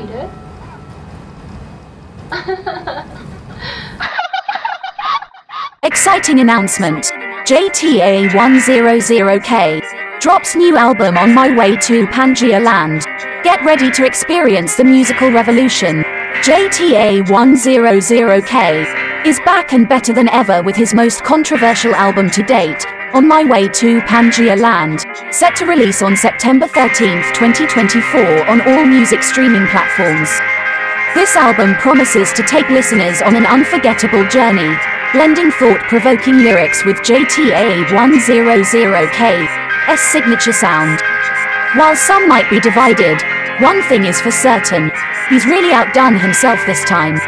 did. Exciting announcement. JTA100K drops new album on my way to Pangea Land. Get ready to experience the musical revolution. JTA100K is back and better than ever with his most controversial album to date, On My Way to Pangea Land, set to release on September 13, 2024 on all music streaming platforms. This album promises to take listeners on an unforgettable journey, blending thought-provoking lyrics with JTA 100K's signature sound. While some might be divided, one thing is for certain, he's really outdone himself this time.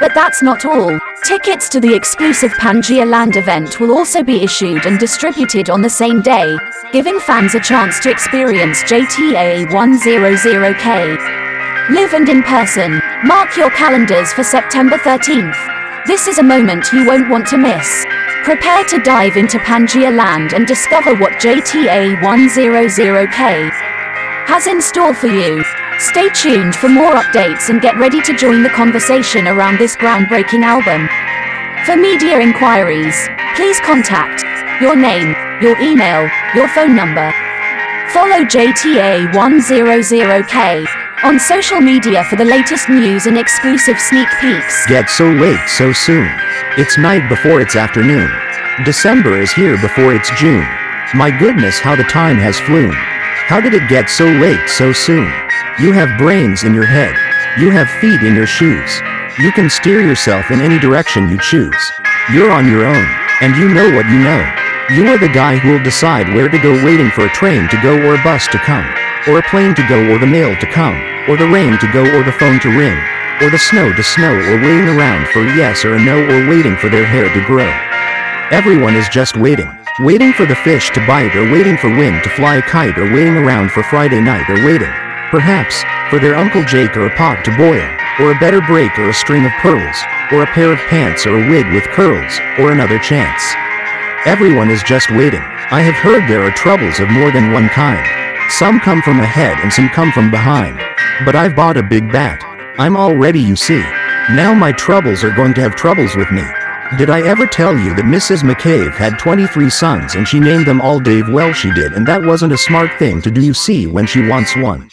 But that's not all. Tickets to the exclusive Pangea Land event will also be issued and distributed on the same day, giving fans a chance to experience JTA 100K live and in person. Mark your calendars for September 13th. This is a moment you won't want to miss. Prepare to dive into Pangea land and discover what JTA 100K has in store for you. Stay tuned for more updates and get ready to join the conversation around this groundbreaking album. For media inquiries, please contact your name, your email, your phone number. Follow JTA 100K on social media for the latest news and exclusive sneak peeks. Get so late so soon. It's night before it's afternoon. December is here before it's June. My goodness, how the time has flown. How did it get so late so soon? You have brains in your head. You have feet in your shoes. You can steer yourself in any direction you choose. You're on your own, and you know what you know. You are the guy who will decide where to go waiting for a train to go or a bus to come or a plane to go or the mail to come, or the rain to go or the phone to ring, or the snow to snow or waiting around for a yes or a no or waiting for their hair to grow. Everyone is just waiting. Waiting for the fish to bite or waiting for wind to fly a kite or waiting around for Friday night or waiting, perhaps, for their Uncle Jake or a pot to boil, or a better break or a string of pearls, or a pair of pants or a wig with curls, or another chance. Everyone is just waiting. I have heard there are troubles of more than one kind. Some come from ahead and some come from behind. But I've bought a big bat. I'm all ready you see. Now my troubles are going to have troubles with me. Did I ever tell you that Mrs. McCabe had 23 sons and she named them all Dave? Well, she did, and that wasn't a smart thing to do, you see, when she wants one.